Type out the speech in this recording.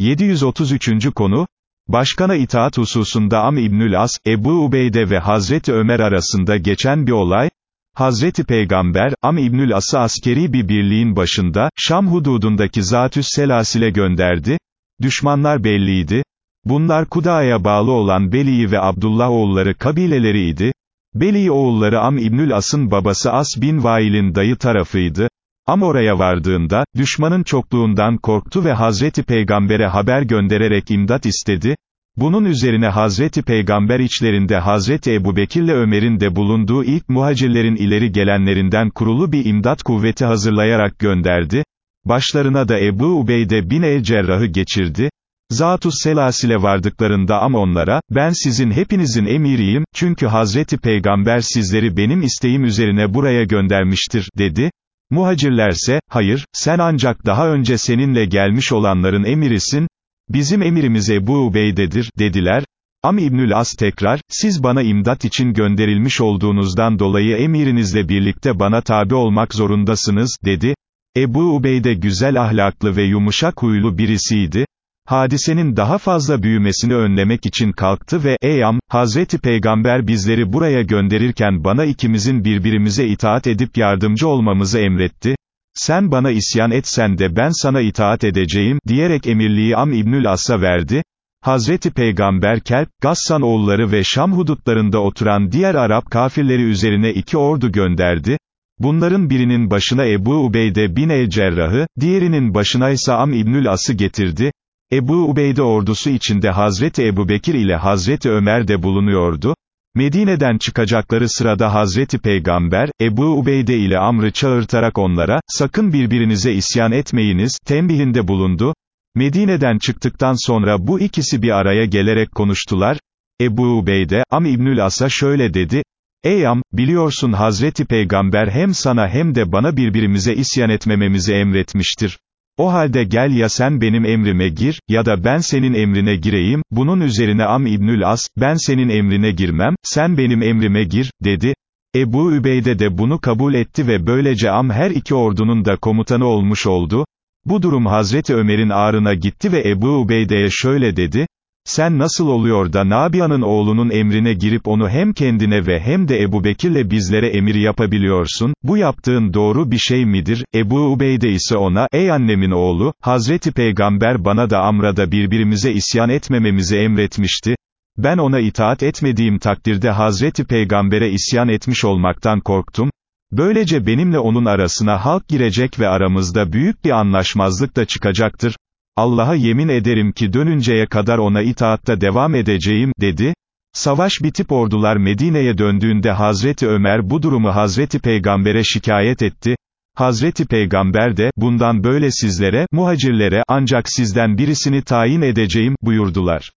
733. konu, Başkana itaat hususunda Am İbnül As, Ebu Ubeyde ve Hazreti Ömer arasında geçen bir olay, Hazreti Peygamber, Am İbnül As'ı askeri bir birliğin başında, Şam hududundaki Zatüs Selasil'e gönderdi, düşmanlar belliydi, bunlar Kuda'ya bağlı olan Beli ve Abdullah oğulları kabileleriydi, Beli oğulları Am İbnül As'ın babası As bin Vail'in dayı tarafıydı, Am oraya vardığında, düşmanın çokluğundan korktu ve Hazreti Peygamber'e haber göndererek imdat istedi, bunun üzerine Hazreti Peygamber içlerinde Hazreti Ebu Bekir'le Ömer'in de bulunduğu ilk muhacirlerin ileri gelenlerinden kurulu bir imdat kuvveti hazırlayarak gönderdi, başlarına da Ebu Ubeyde bin el-Cerrah'ı geçirdi, Zatus Selasil'e vardıklarında am onlara, ben sizin hepinizin emiriyim, çünkü Hazreti Peygamber sizleri benim isteğim üzerine buraya göndermiştir, dedi, Muhacirlerse, hayır, sen ancak daha önce seninle gelmiş olanların emirisin, bizim emirimiz Ebu Ubeyde'dir, dediler. Am İbnül As tekrar, siz bana imdat için gönderilmiş olduğunuzdan dolayı emirinizle birlikte bana tabi olmak zorundasınız, dedi. Ebu Ubeyde güzel ahlaklı ve yumuşak huylu birisiydi. Hadisenin daha fazla büyümesini önlemek için kalktı ve, ey am, Hazreti Peygamber bizleri buraya gönderirken bana ikimizin birbirimize itaat edip yardımcı olmamızı emretti. Sen bana isyan etsen de ben sana itaat edeceğim, diyerek emirliği Am İbnül As'a verdi. Hazreti Peygamber Kelp, Gassan oğulları ve Şam hudutlarında oturan diğer Arap kafirleri üzerine iki ordu gönderdi. Bunların birinin başına Ebu Ubeyde bin el-Cerrah'ı, diğerinin başına ise Am İbnül As'ı getirdi. Ebu Ubeyde ordusu içinde Hazreti Ebu Bekir ile Hazreti Ömer de bulunuyordu. Medine'den çıkacakları sırada Hazreti Peygamber, Ebu Ubeyde ile Amr'ı çağırtarak onlara, sakın birbirinize isyan etmeyiniz, tembihinde bulundu. Medine'den çıktıktan sonra bu ikisi bir araya gelerek konuştular. Ebu Ubeyde, Am İbnül As'a şöyle dedi, Ey Am, biliyorsun Hazreti Peygamber hem sana hem de bana birbirimize isyan etmememizi emretmiştir. O halde gel ya sen benim emrime gir, ya da ben senin emrine gireyim, bunun üzerine Am İbnül As, ben senin emrine girmem, sen benim emrime gir, dedi. Ebu Übeyde de bunu kabul etti ve böylece Am her iki ordunun da komutanı olmuş oldu. Bu durum Hazreti Ömer'in ağrına gitti ve Ebu Ubeyde'ye şöyle dedi, sen nasıl oluyor da Nabia'nın oğlunun emrine girip onu hem kendine ve hem de Ebu Bekir'le bizlere emir yapabiliyorsun, bu yaptığın doğru bir şey midir? Ebu Ubeyde ise ona, ey annemin oğlu, Hazreti Peygamber bana da Amra'da birbirimize isyan etmememizi emretmişti, ben ona itaat etmediğim takdirde Hazreti Peygamber'e isyan etmiş olmaktan korktum, böylece benimle onun arasına halk girecek ve aramızda büyük bir anlaşmazlık da çıkacaktır, Allah'a yemin ederim ki dönünceye kadar ona itaatta devam edeceğim, dedi. Savaş bitip ordular Medine'ye döndüğünde Hazreti Ömer bu durumu Hazreti Peygamber'e şikayet etti. Hazreti Peygamber de, bundan böyle sizlere, muhacirlere, ancak sizden birisini tayin edeceğim, buyurdular.